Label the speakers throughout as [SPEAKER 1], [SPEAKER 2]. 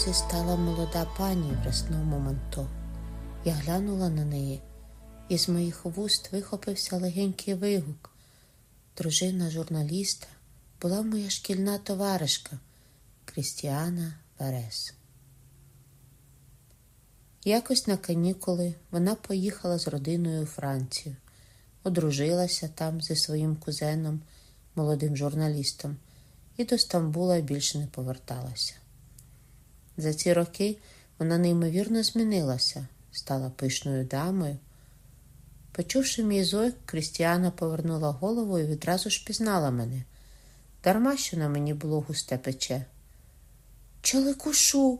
[SPEAKER 1] порозі стала молода пані в рясному манто. Я глянула на неї, і з моїх вуст вихопився легенький вигук. Дружина журналіста була моя шкільна товаришка Крістіана Верес. Якось на канікули вона поїхала з родиною у Францію, одружилася там зі своїм кузеном, молодим журналістом, і до Стамбула більше не поверталася. За ці роки вона неймовірно змінилася, стала пишною дамою. Почувши мій зойк, Крістіана повернула голову і відразу ж пізнала мене. Дарма що на мені було густе пече. Чаликушу,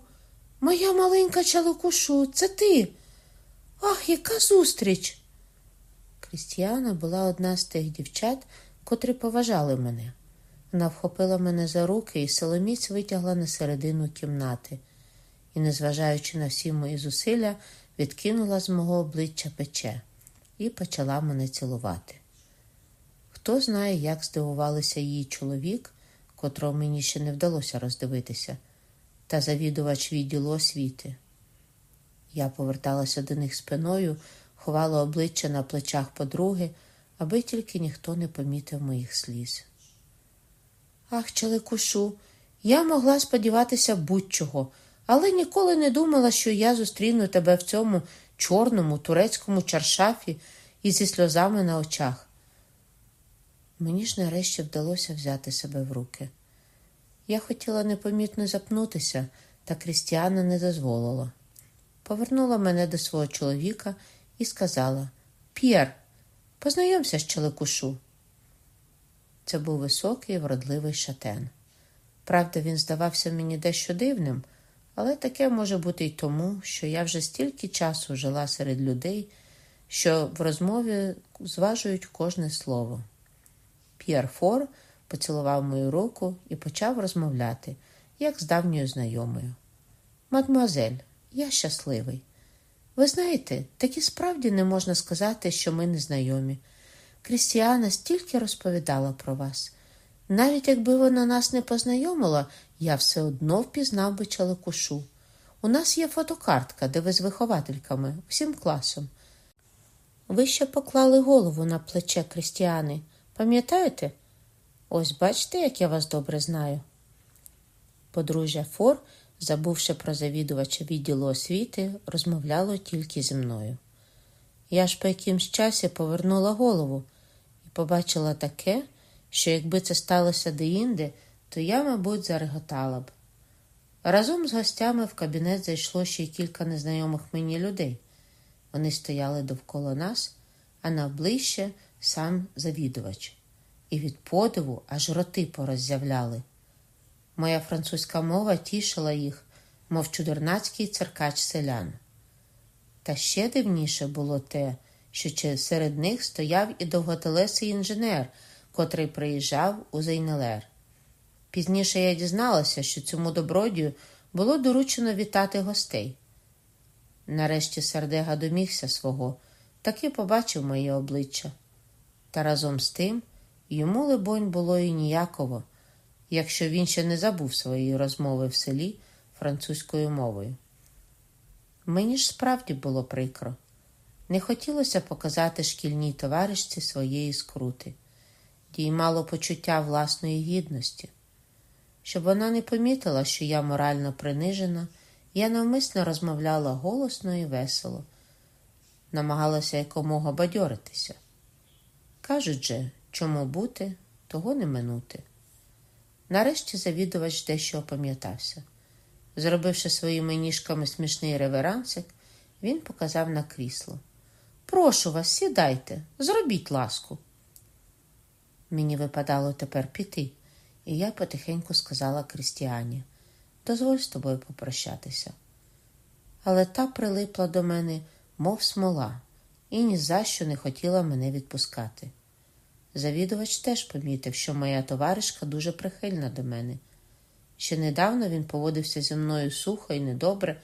[SPEAKER 1] моя маленька чаликушу, це ти. Ах, яка зустріч! Крістіана була одна з тих дівчат, котрі поважали мене. Вона вхопила мене за руки і силоміць витягла на середину кімнати і, незважаючи на всі мої зусилля, відкинула з мого обличчя пече і почала мене цілувати. Хто знає, як здивувалися її чоловік, котрого мені ще не вдалося роздивитися, та завідувач відділу освіти. Я поверталася до них спиною, ховала обличчя на плечах подруги, аби тільки ніхто не помітив моїх сліз. Ах, Челекушу, я могла сподіватися будь-чого, але ніколи не думала, що я зустріну тебе в цьому чорному турецькому чаршафі і зі сльозами на очах. Мені ж нарешті вдалося взяти себе в руки. Я хотіла непомітно запнутися, та Крістіана не дозволила. Повернула мене до свого чоловіка і сказала П'єр, познайомся з Челекушу. Це був високий вродливий шатен. Правда, він здавався мені дещо дивним, але таке може бути й тому, що я вже стільки часу жила серед людей, що в розмові зважують кожне слово. П'єр Фор поцілував мою руку і почав розмовляти, як з давньою знайомою. Мадмуазель, я щасливий. Ви знаєте, так і справді не можна сказати, що ми не знайомі. Крістіана стільки розповідала про вас. Навіть якби вона нас не познайомила, я все одно впізнав би чаликушу. У нас є фотокартка, де ви з виховательками, всім класом. Ви ще поклали голову на плече Крістіани. Пам'ятаєте? Ось бачите, як я вас добре знаю. Подружжя Фор, забувши про завідувача відділу освіти, розмовляло тільки зі мною. Я ж по якимсь часі повернула голову і побачила таке, що якби це сталося деінде, то я, мабуть, зареготала б. Разом з гостями в кабінет зайшло ще й кілька незнайомих мені людей. Вони стояли довкола нас, а навближче сам завідувач, і від подиву аж роти пороззявляли. Моя французька мова тішила їх, мов чудернацький циркач селян. Та ще дивніше було те, що серед них стояв і довготелесий інженер, котрий приїжджав у Зейнелер. Пізніше я дізналася, що цьому добродію було доручено вітати гостей. Нарешті Сардега домігся свого, таки побачив моє обличчя. Та разом з тим йому, либонь, було і ніяково, якщо він ще не забув своєї розмови в селі французькою мовою. Мені ж справді було прикро. Не хотілося показати шкільній товаришці своєї скрути, діймало почуття власної гідності. Щоб вона не помітила, що я морально принижена, я навмисно розмовляла голосно і весело, намагалася якомога бадьоритися. Кажуть же, чому бути, того не минути. Нарешті завідувач дещо опам'ятався. Зробивши своїми ніжками смішний реверансик, він показав на крісло. Прошу вас, сідайте, зробіть ласку. Мені випадало тепер піти, і я потихеньку сказала Крістіані дозволь з тобою попрощатися. Але та прилипла до мене, мов смола, і ні за що не хотіла мене відпускати. Завідувач теж помітив, що моя товаришка дуже прихильна до мене. Ще недавно він поводився зі мною сухо і недобре,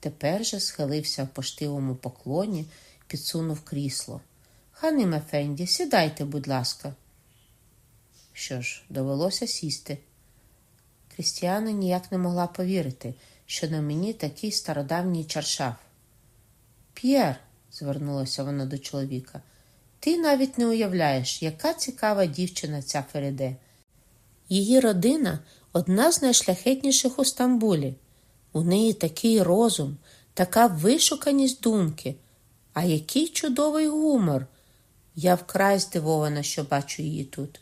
[SPEAKER 1] тепер же схилився в поштивому поклоні, підсунув крісло. Хани Мефенді, сідайте, будь ласка. Що ж, довелося сісти. Крістіана ніяк не могла повірити, що на мені такий стародавній чаршаф. П'єр, звернулася вона до чоловіка, ти навіть не уявляєш, яка цікава дівчина ця Феріде. Її родина одна з найшляхетніших у Стамбулі. У неї такий розум, така вишуканість думки. А який чудовий гумор. Я вкрай здивована, що бачу її тут.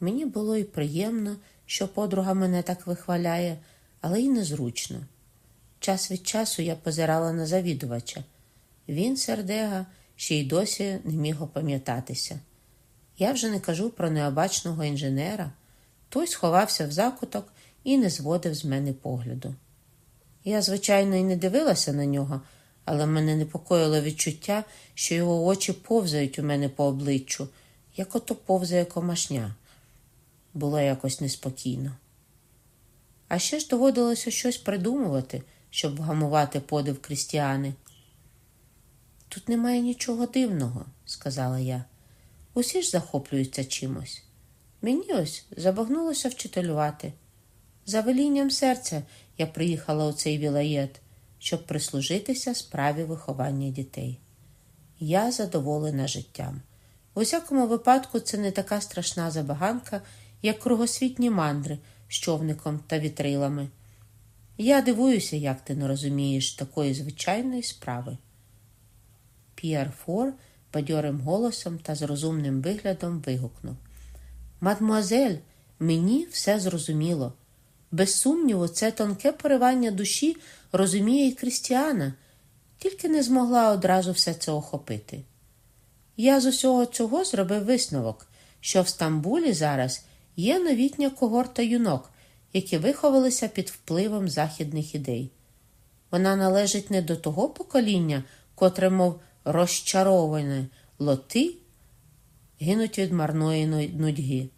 [SPEAKER 1] Мені було і приємно, що подруга мене так вихваляє, але й незручно. Час від часу я позирала на завідувача. Він, сердега, ще й досі не міг опам'ятатися. Я вже не кажу про необачного інженера. Той сховався в закуток і не зводив з мене погляду. Я, звичайно, і не дивилася на нього, але мене непокоїло відчуття, що його очі повзають у мене по обличчю, як ото повзає комашня. Було якось неспокійно. А ще ж доводилося щось придумувати, щоб вгамувати подив крістіани. Тут немає нічого дивного, сказала я. Усі ж захоплюються чимось. Мені ось забагнулося вчителювати. За велінням серця я приїхала у цей вілаєт, щоб прислужитися справі виховання дітей. Я задоволена життям. У всякому випадку це не така страшна забаганка, як кругосвітні мандри з човником та вітрилами. Я дивуюся, як ти не розумієш такої звичайної справи. П'єр Фор бадьорим голосом та з розумним виглядом вигукнув Мадмуазель, мені все зрозуміло. Без сумніву, це тонке поривання душі розуміє і Крістіана, тільки не змогла одразу все це охопити. Я з усього цього зробив висновок, що в Стамбулі зараз є новітня когорта юнок, які виховалися під впливом західних ідей. Вона належить не до того покоління, котре, мов розчароване лоти, гинуть від марної нудьги.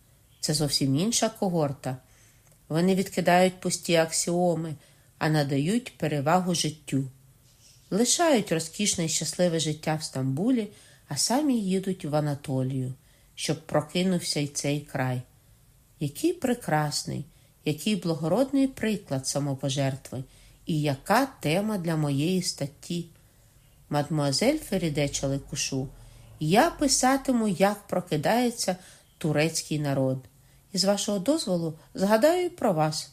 [SPEAKER 1] Це зовсім інша когорта. Вони відкидають пусті аксіоми, а надають перевагу життю, лишають розкішне і щасливе життя в Стамбулі, а самі їдуть в Анатолію, щоб прокинувся й цей край. Який прекрасний, який благородний приклад самопожертви, і яка тема для моєї статті. Мадмуазель Феріде Чаликушу, я писатиму, як прокидається турецький народ. І з вашого дозволу згадаю про вас.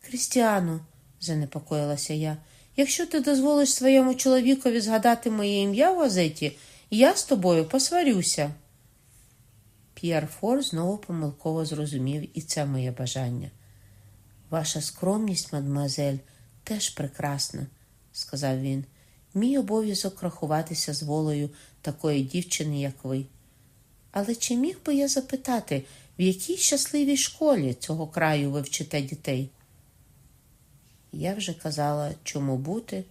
[SPEAKER 1] Крістіано, занепокоїлася я, якщо ти дозволиш своєму чоловікові згадати моє ім'я в газеті, я з тобою посварюся. П'єр Фор знову помилково зрозумів і це моє бажання. Ваша скромність, мадмуазель, теж прекрасна, сказав він. Мій обов'язок рахуватися з волею такої дівчини, як ви. Але чи міг би я запитати, в якій щасливій школі цього краю ви вчите дітей? Я вже казала, чому бути,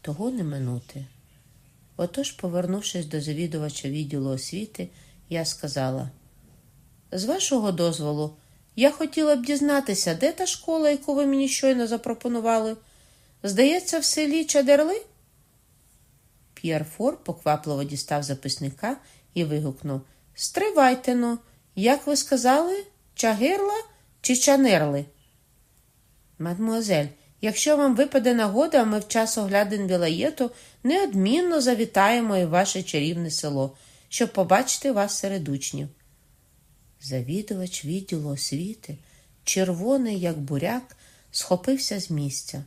[SPEAKER 1] того не минути. Отож, повернувшись до завідувача відділу освіти, я сказала: з вашого дозволу, я хотіла б дізнатися, де та школа, яку ви мені щойно запропонували. Здається, в селі Чадерли? П'єр Фор поквапливо дістав записника і вигукнув Стривайте но, як ви сказали, чагирла чи чанерли? Мадмуазель, якщо вам випаде нагода, ми в час оглядин Вілаєту неодмінно завітаємо і в ваше чарівне село, щоб побачити вас серед учнів. Завідувач відділу освіти, червоний, як буряк, схопився з місця.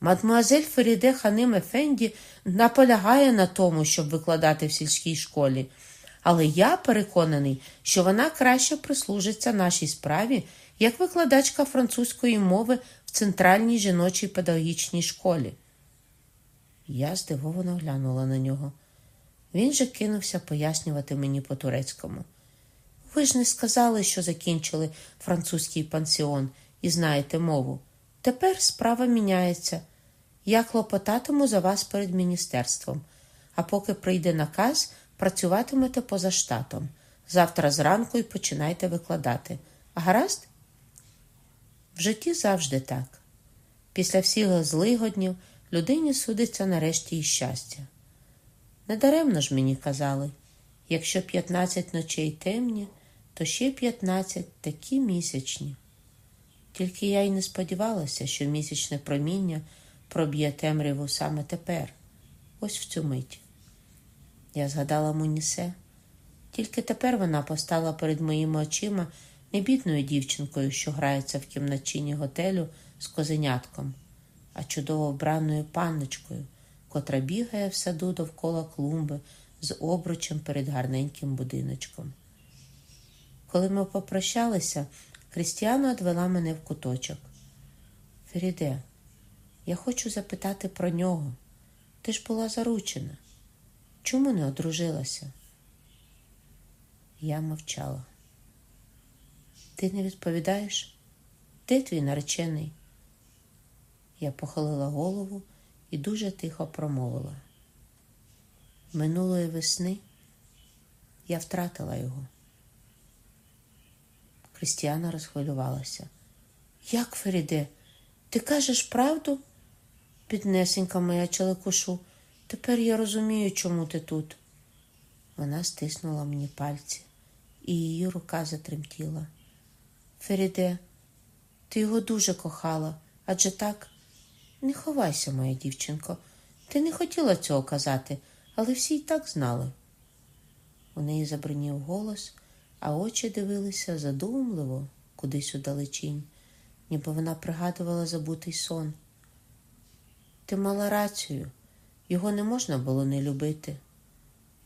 [SPEAKER 1] Мадмуазель Феріде Ханим Ефенді наполягає на тому, щоб викладати в сільській школі, але я переконаний, що вона краще прислужиться нашій справі як викладачка французької мови в центральній жіночій педагогічній школі. Я здивовано глянула на нього. Він же кинувся пояснювати мені по турецькому. Ви ж не сказали, що закінчили французький пансіон і знаєте мову. Тепер справа міняється. Я клопотатиму за вас перед міністерством, а поки прийде наказ, працюватимете поза штатом. Завтра зранку і починайте викладати. Гаразд? В житті завжди так. Після всіх злигоднів людині судиться нарешті і щастя. Недаремно ж мені казали якщо 15 ночей темні, то ще 15 такі місячні. Тільки я й не сподівалася, що місячне проміння проб'є темряву саме тепер, ось в цю мить. Я згадала Мунісе. Тільки тепер вона постала перед моїми очима не бідною дівчинкою, що грається в кімнатчині готелю з козенятком, а чудово вбраною панночкою, котра бігає в саду довкола клумби з обручем перед гарненьким будиночком. Коли ми попрощалися, Християна відвела мене в куточок. Феріде, я хочу запитати про нього. Ти ж була заручена. Чому не одружилася? Я мовчала. Ти не відповідаєш? Де твій наречений? Я похилила голову і дуже тихо промовила. Минулої весни я втратила його. Християна розхвилювалася. Як, Феріде, ти кажеш правду? Піднесенька моя челекушу, тепер я розумію, чому ти тут. Вона стиснула мені пальці, і її рука затремтіла. Феріде, ти його дуже кохала, адже так. Не ховайся, моя дівчинко. Ти не хотіла цього казати, але всі й так знали. У неї забринів голос, а очі дивилися задумливо, кудись удалечінь, ніби вона пригадувала забутий сон. Ти мала рацію, його не можна було не любити.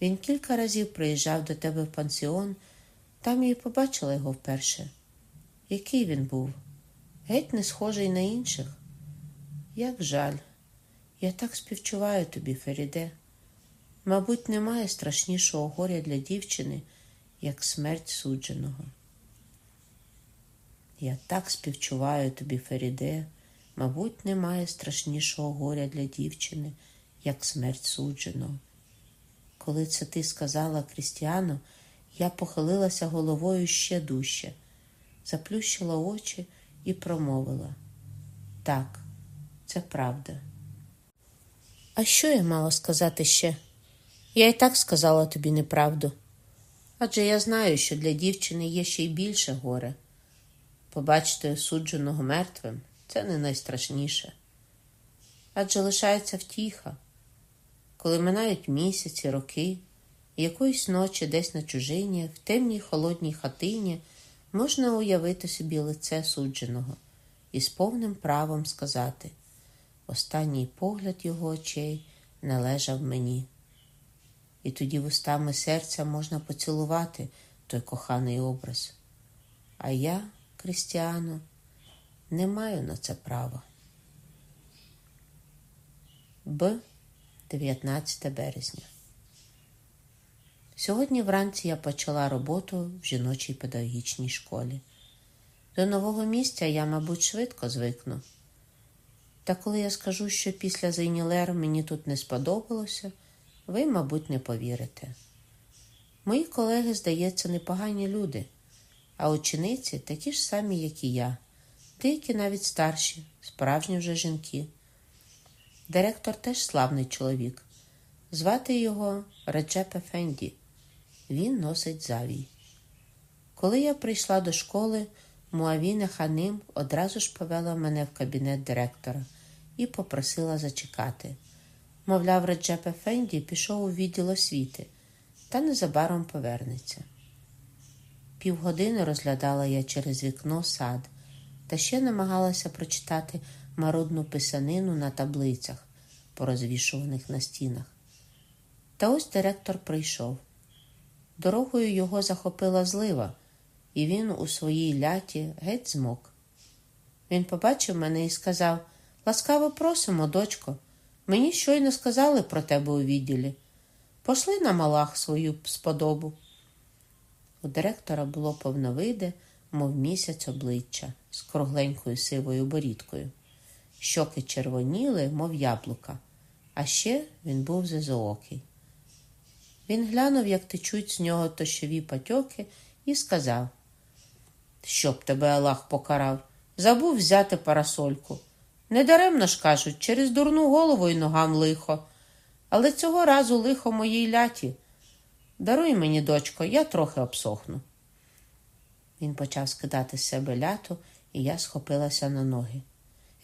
[SPEAKER 1] Він кілька разів приїжджав до тебе в пансіон, там й побачила його вперше. Який він був? Геть не схожий на інших. Як жаль, я так співчуваю тобі, Феріде. Мабуть, немає страшнішого горя для дівчини, як смерть судженого. Я так співчуваю тобі, Феріде, мабуть, немає страшнішого горя для дівчини, як смерть судженого. Коли це ти сказала Крістіану, я похилилася головою ще дужче, заплющила очі і промовила так, це правда. А що я мала сказати ще? Я і так сказала тобі неправду. Адже я знаю, що для дівчини є ще й більше горе. Побачити осудженого мертвим це не найстрашніше. Адже лишається втіха, коли минають місяці, роки, і якоїсь ночі десь на чужині, в темній холодній хатині можна уявити собі лице судженого і з повним правом сказати останній погляд його очей належав мені. І тоді вустами серця можна поцілувати той коханий образ. А я, Крістіано, не маю на це права. Б. 19 березня. Сьогодні вранці я почала роботу в жіночій педагогічній школі. До нового місця я, мабуть, швидко звикну. Та коли я скажу, що після Зейнілер мені тут не сподобалося, ви, мабуть, не повірите. Мої колеги, здається, непогані люди, а учениці такі ж самі, як і я, деякі навіть старші, справжні вже жінки. Директор теж славний чоловік. Звати його Реджеп Ефенді. Він носить завій. Коли я прийшла до школи, Муавіна Ханим одразу ж повела мене в кабінет директора і попросила зачекати. Мовляв, Реджеп Ефенді пішов у відділ освіти та незабаром повернеться. Півгодини розглядала я через вікно сад та ще намагалася прочитати марудну писанину на таблицях, порозвішуваних на стінах. Та ось директор прийшов. Дорогою його захопила злива, і він у своїй ляті геть змок. Він побачив мене і сказав Ласкаво просимо, дочко. Мені щойно сказали про тебе у відділі. Пошли на малах свою сподобу. У директора було повновиде, мов місяць обличчя з кругленькою сивою борідкою. Щоки червоніли, мов яблука, а ще він був зезоокий. Він глянув, як течуть з нього тощові патьоки, і сказав, щоб тебе Аллах покарав, забув взяти парасольку. Недаремно ж кажуть, через дурну голову й ногам лихо. Але цього разу лихо моїй ляті. Даруй мені, дочко, я трохи обсохну. Він почав скидати з себе лято і я схопилася на ноги.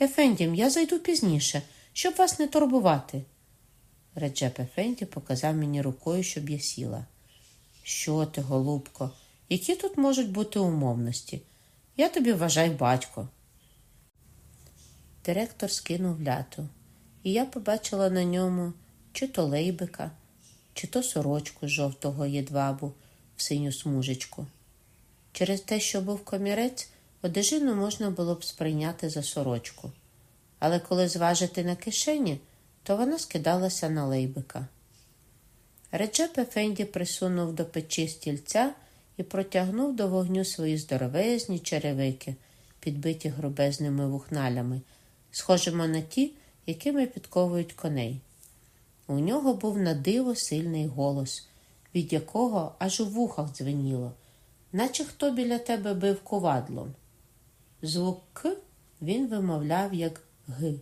[SPEAKER 1] Ефендім, я зайду пізніше, щоб вас не турбувати. Реджеп Ефенді показав мені рукою, щоб я сіла. Що ти, голубко, які тут можуть бути умовності? Я тобі вважай батько. Директор скинув ляту, і я побачила на ньому чи то лейбика, чи то сорочку жовтого єдвабу в синю смужечку. Через те, що був комірець, одежину можна було б сприйняти за сорочку, але коли зважити на кишені, то вона скидалася на лейбика. Реджеп Ефенді присунув до печі стільця і протягнув до вогню свої здоровезні черевики, підбиті грубезними вухналями, схожими на ті, якими підковують коней. У нього був на диво сильний голос, від якого аж у вухах дзвеніло, наче хто біля тебе бив ковадлом. Звук К він вимовляв, як Г.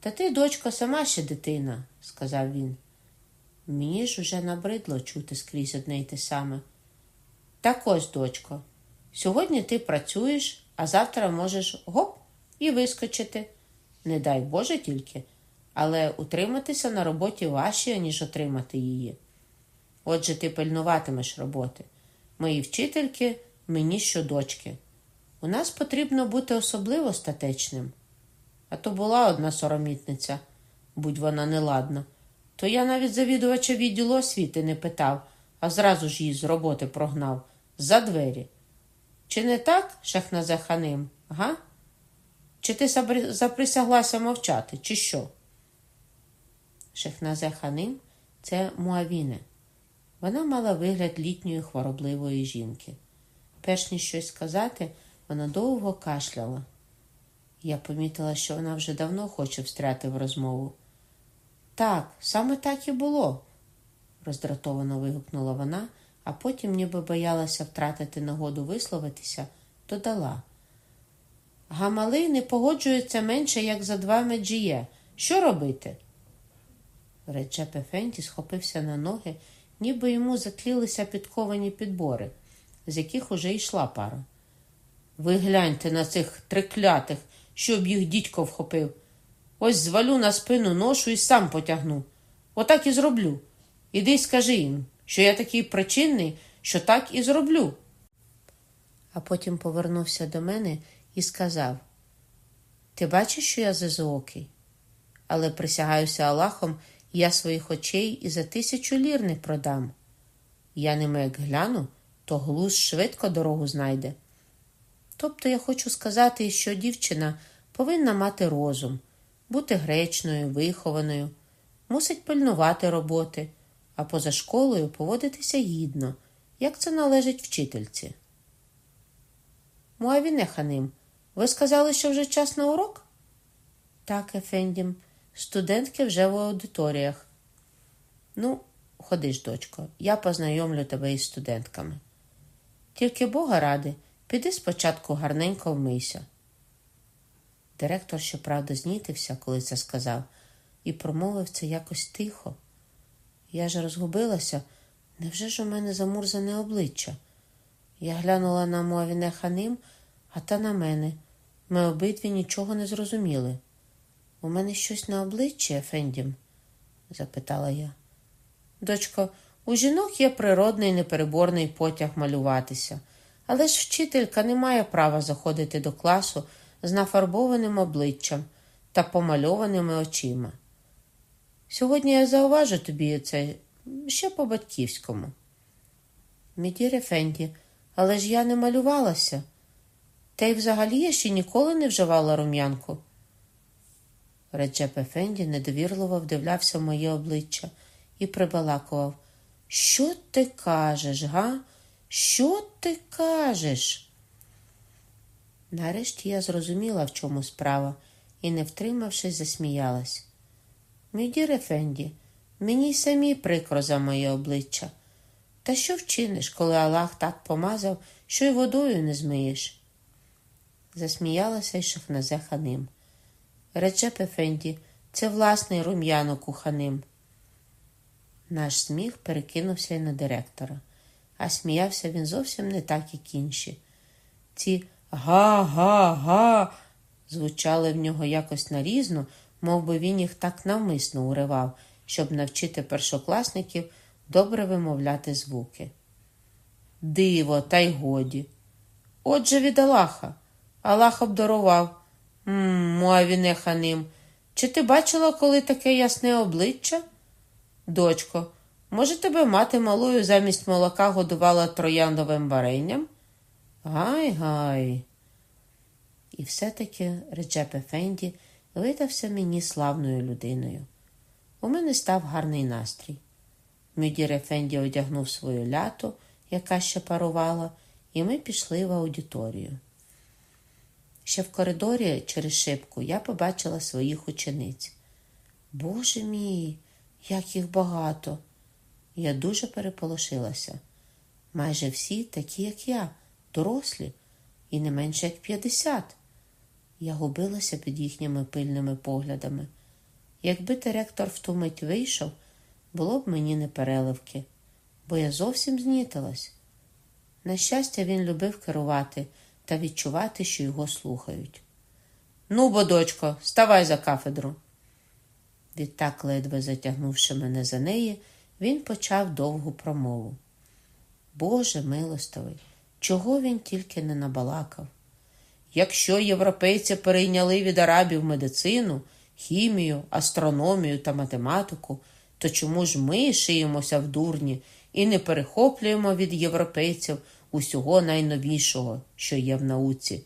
[SPEAKER 1] Та ти, дочко, сама ще дитина, сказав він. Мені ж уже набридло чути скрізь одне й те саме. Так ось, дочко, сьогодні ти працюєш, а завтра можеш гоп і вискочити. Не дай Боже тільки, але утриматися на роботі важче, ніж отримати її. Отже, ти пильнуватимеш роботи. Мої вчительки мені що дочки. У нас потрібно бути особливо статечним. А то була одна соромітниця, будь вона неладна, то я навіть завідувача відділу освіти не питав, а зразу ж її з роботи прогнав за двері. Чи не так, Шахназе Ханим, га? Чи ти заприсяглася мовчати, чи що? Шехназе Ханим це Муавіне. Вона мала вигляд літньої хворобливої жінки. Перш ніж щось сказати, вона довго кашляла. Я помітила, що вона вже давно хоче встряти в розмову. Так, саме так і було, роздратовано вигукнула вона, а потім, ніби боялася втратити нагоду висловитися, додала. Гамалий не погоджується менше, як за два меджіє. Що робити? Реджеп Ефенді схопився на ноги, ніби йому затлілися підковані підбори, з яких уже йшла пара. Ви гляньте на цих триклятих, щоб їх дідько вхопив. Ось звалю на спину ношу і сам потягну. Отак і зроблю. Іди й скажи їм, що я такий причинний, що так і зроблю. А потім повернувся до мене і сказав: Ти бачиш, що я зазоокий? Але присягаюся Аллахом, я своїх очей і за тисячу лір не продам. Я ними як гляну, то глуз швидко дорогу знайде. Тобто я хочу сказати, що дівчина повинна мати розум, бути гречною, вихованою, мусить пильнувати роботи, а поза школою поводитися гідно, як це належить вчительці. Муавіне ханим, ви сказали, що вже час на урок? Так, Ефендім, студентки вже в аудиторіях. Ну, ходиш, дочко, я познайомлю тебе із студентками. Тільки Бога ради, піди спочатку гарненько вмийся. Директор, щоправда, знітився, коли це сказав, і промовив це якось тихо. Я ж розгубилася, невже ж у мене замурзане обличчя? Я глянула на Муавіне ханим, а та на мене. Ми обидві нічого не зрозуміли. У мене щось на обличчі, Ефендім? запитала я. Дочко, у жінок є природний непереборний потяг малюватися, але ж вчителька не має права заходити до класу з нафарбованим обличчям та помальованими очима. Сьогодні я зауважу тобі це ще по батьківському. Мідір Ефенді, але ж я не малювалася. Та й взагалі я ще ніколи не вживала рум'янку. Реджеп Ефенді недовірливо вдивлявся в моє обличчя і прибалакував. Що ти кажеш, га? Що ти кажеш? Нарешті я зрозуміла, в чому справа, і, не втримавшись, засміялась. Мідір Ефенді, мені самі прикро за моє обличчя. Та що вчиниш, коли Аллах так помазав, що й водою не змиєш? Засміялася й Шахназе ханим. Реджеп Ефенді, це власний рум'янок у ханим. Наш сміх перекинувся й на директора, а сміявся він зовсім не так, як інші. Ці га-га-га звучали в нього якось нарізно, мов би він їх так навмисно уривав, щоб навчити першокласників добре вимовляти звуки. Диво, та й годі. Отже від Аллаха. Аллах обдарував. Муавіне ханим. Чи ти бачила коли таке ясне обличчя? Дочко, може, тебе мати малою замість молока годувала трояндовим варенням? Гай гай. І все-таки Реджеп Ефенді видався мені славною людиною. У мене став гарний настрій. Мюдір Ефенді одягнув свою ляту, яка ще парувала, і ми пішли в аудиторію. Ще в коридорі через шибку я побачила своїх учениць. Боже мій, як їх багато! Я дуже переполошилася. Майже всі такі, як я, дорослі, і не менше як п'ятдесят. Я губилася під їхніми пильними поглядами. Якби директор в ту мить вийшов, було б мені не переливки, бо я зовсім знітилась. На щастя, він любив керувати та відчувати, що його слухають. Ну, бо, дочко, ставай за кафедру. Відтак, ледве затягнувши мене за неї, він почав довгу промову. Боже милостивий, чого він тільки не набалакав. Якщо європейці перейняли від арабів медицину, хімію, астрономію та математику, то чому ж ми шиємося в дурні і не перехоплюємо від європейців усього найновішого, що є в науці?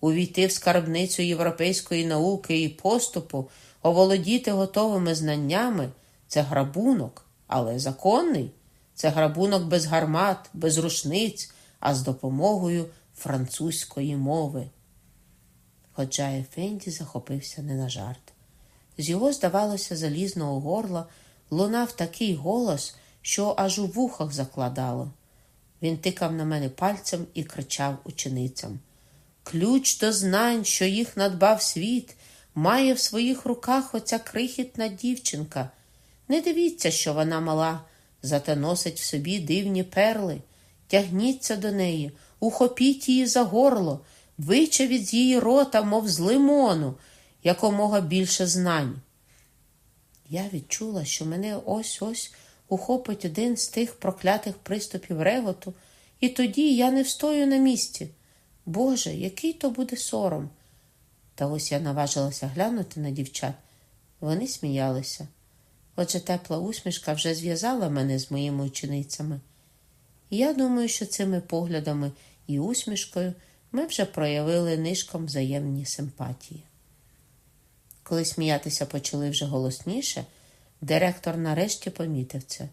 [SPEAKER 1] Увійти в скарбницю європейської науки і поступу, оволодіти готовими знаннями це грабунок, але законний. Це грабунок без гармат, без рушниць, а з допомогою французької мови. Ходжа Ефенді захопився не на жарт. З його, здавалося, залізного горла лунав такий голос, що аж у вухах закладало. Він тикав на мене пальцем і кричав ученицям Ключ до знань, що їх надбав світ, має в своїх руках оця крихітна дівчинка. Не дивіться, що вона мала, зате носить в собі дивні перли. Тягніться до неї, ухопіть її за горло, вичавіть з її рота, мов з лимону, якомога більше знань. Я відчула, що мене ось ось ухопить один з тих проклятих приступів реготу, і тоді я не встою на місці. Боже, який то буде сором. Та ось я наважилася глянути на дівчат. Вони сміялися. Отже, тепла усмішка вже зв'язала мене з моїми ученицями. Я думаю, що цими поглядами і усмішкою ми вже проявили нишком взаємні симпатії. Коли сміятися почали вже голосніше, директор нарешті помітив це.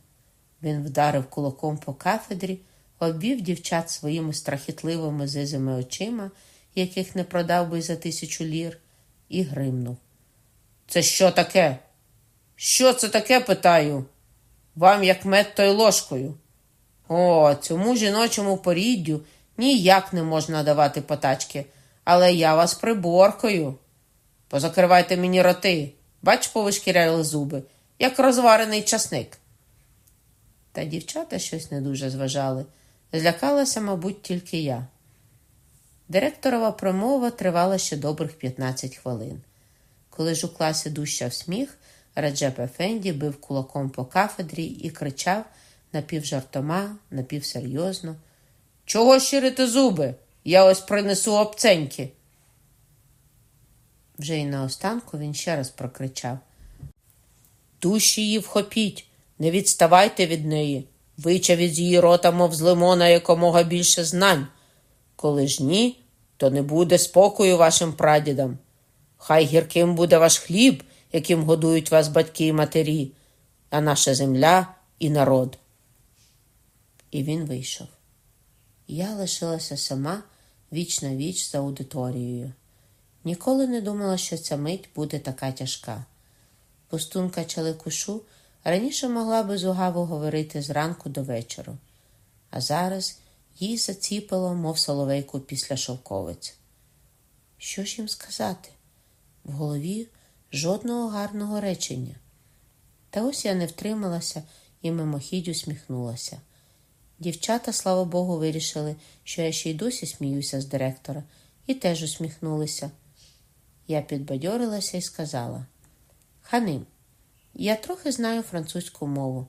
[SPEAKER 1] Він вдарив кулаком по кафедрі, обвів дівчат своїми страхітливими зизими очима, яких не продав би за тисячу лір, і гримнув. Це що таке? Що це таке, питаю? Вам як мед той ложкою. О, цьому жіночому поріддю ніяк не можна давати потачки, але я вас приборкою. Позакривайте мені роти, бач, повишкіряли зуби, як розварений часник. Та дівчата щось не дуже зважали. Злякалася, мабуть, тільки я. Директорова промова тривала ще добрих 15 хвилин. Коли ж у класі дущав сміх, Раджеп Ефенді бив кулаком по кафедрі і кричав напівжартома, напівсерйозно. Чого щирити зуби? Я ось принесу обценьки. Вже й наостанку він ще раз прокричав Душі її вхопіть, не відставайте від неї, вичавіть з її рота, мов з лимона якомога більше знань. Коли ж ні, то не буде спокою вашим прадідам. Хай гірким буде ваш хліб, яким годують вас батьки і матері, а наша земля і народ. І він вийшов. Я лишилася сама віч на віч за аудиторією. Ніколи не думала, що ця мить буде така тяжка. Пустунка Чаликушу раніше могла би зугаво говорити зранку до вечора, а зараз їй заціпило, мов соловейку після шовковиць. Що ж їм сказати? В голові жодного гарного речення. Та ось я не втрималася і мимохідь усміхнулася. Дівчата, слава Богу, вирішили, що я ще й досі сміюся з директора, і теж усміхнулися. Я підбадьорилася і сказала: Ханим, я трохи знаю французьку мову.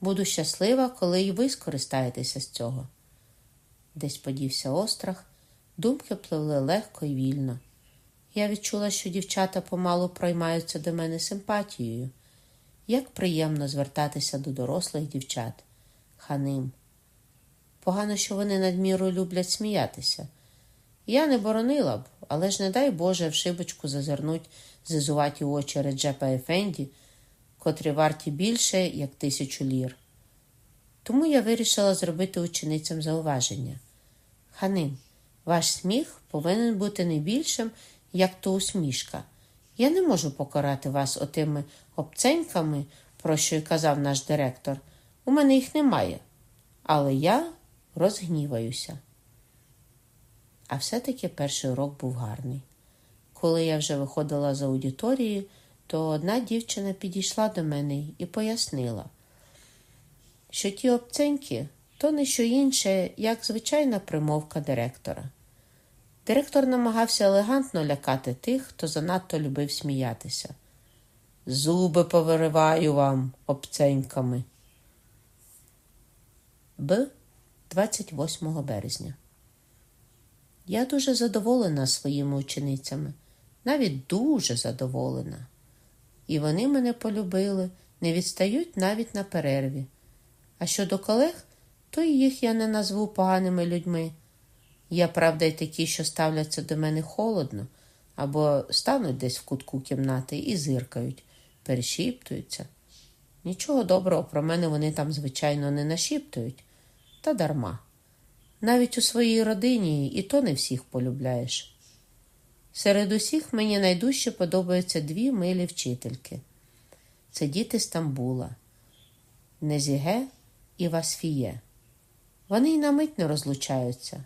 [SPEAKER 1] Буду щаслива, коли й ви скористаєтеся з цього. Десь подівся острах, думки пливли легко і вільно. Я відчула, що дівчата помалу проймаються до мене симпатією. Як приємно звертатися до дорослих дівчат, ханим. Погано, що вони надміру люблять сміятися. Я не боронила б, але ж не дай Боже в шибочку зазирнуть зизуваті очі Реджепа Ефенді, котрі варті більше, як тисячу лір. Тому я вирішила зробити ученицям зауваження. Ханим, ваш сміх повинен бути не більшим, як то усмішка. Я не можу покарати вас отими обценьками, про що й казав наш директор. У мене їх немає. Але я розгніваюся. А все-таки перший урок був гарний. Коли я вже виходила з аудиторії, то одна дівчина підійшла до мене і пояснила, що ті обценьки то не що інше, як звичайна примовка директора. Директор намагався елегантно лякати тих, хто занадто любив сміятися. Зуби повириваю вам обценьками. Б. 28 березня. Я дуже задоволена своїми ученицями, навіть дуже задоволена. І вони мене полюбили, не відстають навіть на перерві. А щодо колег, то їх я не назву поганими людьми. Є, правда, й такі, що ставляться до мене холодно, або стануть десь в кутку кімнати і зиркають, перешіптуються. Нічого доброго про мене вони там, звичайно, не нашіптують, та дарма. Навіть у своїй родині і то не всіх полюбляєш. Серед усіх мені найдужче подобаються дві милі вчительки це діти Стамбула, Незіге і Васфіє. Вони й на мить не розлучаються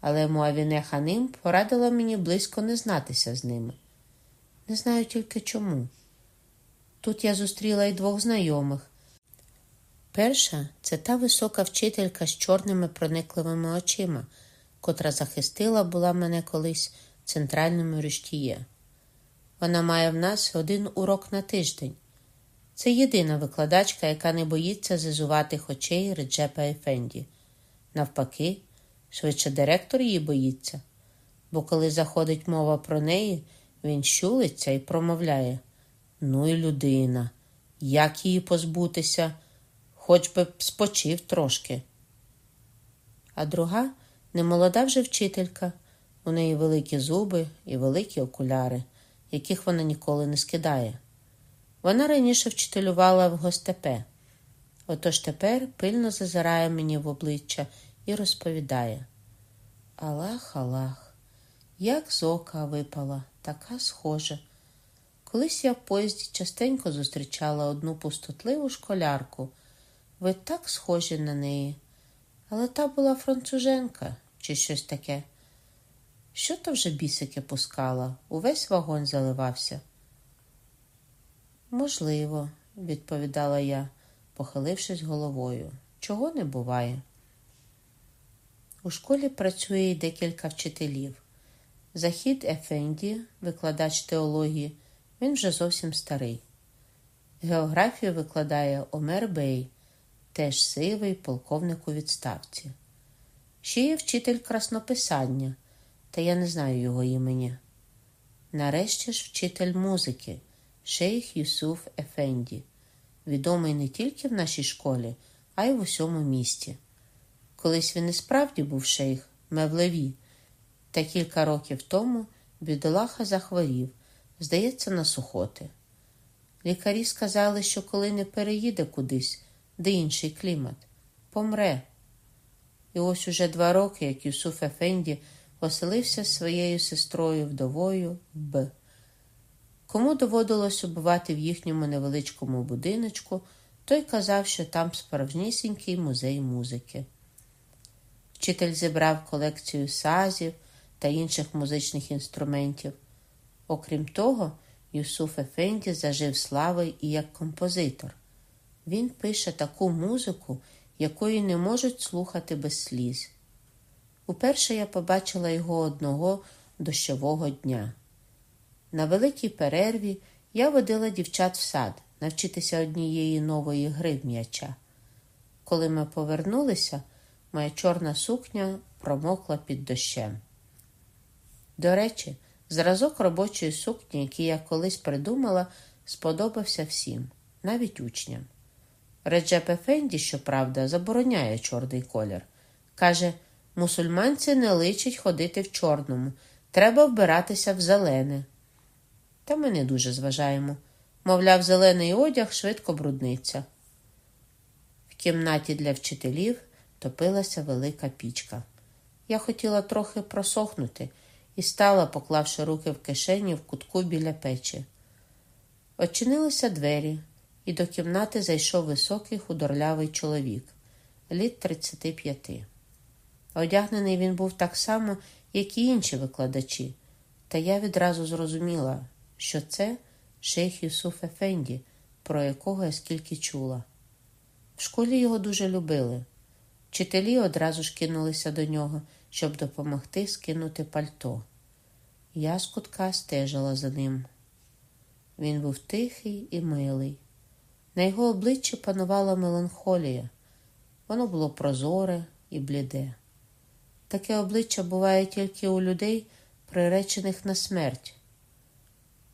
[SPEAKER 1] але Муавіне Ханим порадила мені близько не знатися з ними. Не знаю тільки чому. Тут я зустріла й двох знайомих. Перша це та висока вчителька з чорними проникливими очима, котра захистила була мене колись в центральному рюштіє. Вона має в нас один урок на тиждень. Це єдина викладачка, яка не боїться зизуватих очей Реджепа Ефенді. Навпаки, Швидше директор її боїться, бо коли заходить мова про неї, він щулиться і промовляє Ну і людина, як її позбутися, хоч би спочив трошки. А друга немолода вже вчителька, у неї великі зуби і великі окуляри, яких вона ніколи не скидає. Вона раніше вчителювала в гостепе, отож тепер пильно зазирає мені в обличчя і розповідає. Аллах, Аллах, як з ока випала, така схожа. Колись я в поїзді частенько зустрічала одну пустотливу школярку. Ви так схожі на неї, але та була француженка чи щось таке. Що то вже бісики пускала? Увесь вагон заливався. Можливо, відповідала я, похилившись головою. Чого не буває? У школі працює й декілька вчителів. Захід Ефенді, викладач теології, він вже зовсім старий. Географію викладає Омер Бей, теж сивий полковник у відставці. Ще є вчитель краснописання, та я не знаю його імені. Нарешті ж вчитель музики, шейх Юсуф Ефенді, відомий не тільки в нашій школі, а й в усьому місті. Колись він і справді був шейх Мевлеві, та кілька років тому бідолаха захворів, здається, на сухоти. Лікарі сказали, що коли не переїде кудись, де інший клімат, помре. І ось уже два роки, як Юсуф Ефенді оселився своєю сестрою вдовою Б. Кому доводилось убивати в їхньому невеличкому будиночку, той казав, що там справжнісінький музей музики. Вчитель зібрав колекцію сазів та інших музичних інструментів. Окрім того, Юсуф Ефенді зажив слави і як композитор. Він пише таку музику, якої не можуть слухати без сліз. Уперше я побачила його одного дощового дня. На великій перерві я водила дівчат в сад навчитися однієї нової гри в м'яча. Коли ми повернулися, моя чорна сукня промокла під дощем. До речі, зразок робочої сукні, який я колись придумала, сподобався всім, навіть учням. Реджеп Ефенді, щоправда, забороняє чорний колір. Каже, мусульманці не личить ходити в чорному, треба вбиратися в зелене. Та ми не дуже зважаємо. Мовляв, зелений одяг швидко брудниться. В кімнаті для вчителів топилася велика пічка. Я хотіла трохи просохнути і стала, поклавши руки в кишені в кутку біля печі. Очинилися двері, і до кімнати зайшов високий худорлявий чоловік, літ 35. Одягнений він був так само, як і інші викладачі, та я відразу зрозуміла, що це шейх Юсуф Ефенді, про якого я скільки чула. В школі його дуже любили. Вчителі одразу ж кинулися до нього, щоб допомогти скинути пальто. Я з кутка стежила за ним. Він був тихий і милий. На його обличчі панувала меланхолія. Воно було прозоре і бліде. Таке обличчя буває тільки у людей, приречених на смерть.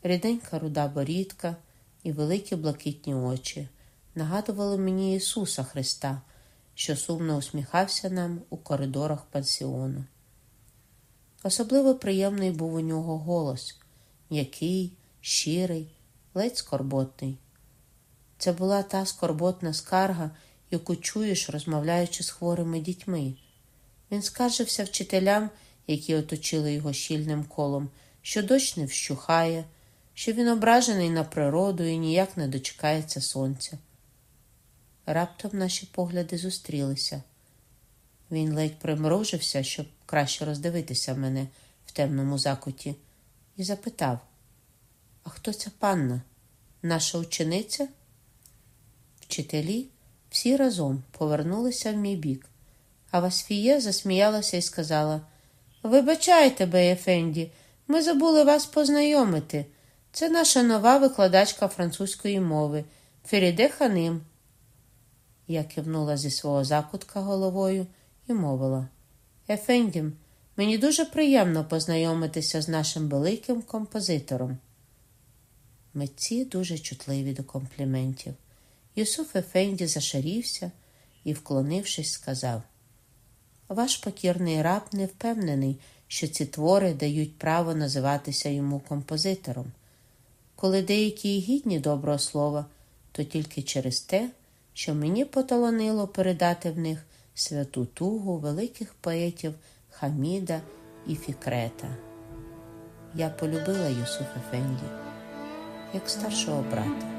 [SPEAKER 1] Ріденька руда борідка і великі блакитні очі нагадували мені Ісуса Христа, що сумно усміхався нам у коридорах пансіону. Особливо приємний був у нього голос м'який, щирий, ледь скорботний. Це була та скорботна скарга, яку чуєш, розмовляючи з хворими дітьми. Він скаржився вчителям, які оточили його щільним колом, що дощ не вщухає, що він ображений на природу і ніяк не дочекається сонця. Раптом наші погляди зустрілися. Він ледь примружився, щоб краще роздивитися мене в темному закуті, і запитав: А хто ця панна? Наша учениця? Вчителі всі разом повернулися в мій бік, а Васфіє засміялася і сказала: Вибачайте, Беєфенді, ми забули вас познайомити. Це наша нова викладачка французької мови Феріде Ханим. Я кивнула зі свого закутка головою і мовила Ефендім, мені дуже приємно познайомитися з нашим великим композитором. Митці дуже чутливі до компліментів. Юсуф Ефенді зашарівся і, вклонившись, сказав Ваш покірний раб не впевнений, що ці твори дають право називатися йому композитором. Коли деякі гідні доброго слова, то тільки через те, що мені поталонило передати в них святу тугу великих поетів Хаміда і Фікрета. Я полюбила Юсуф Ефенді як старшого брата.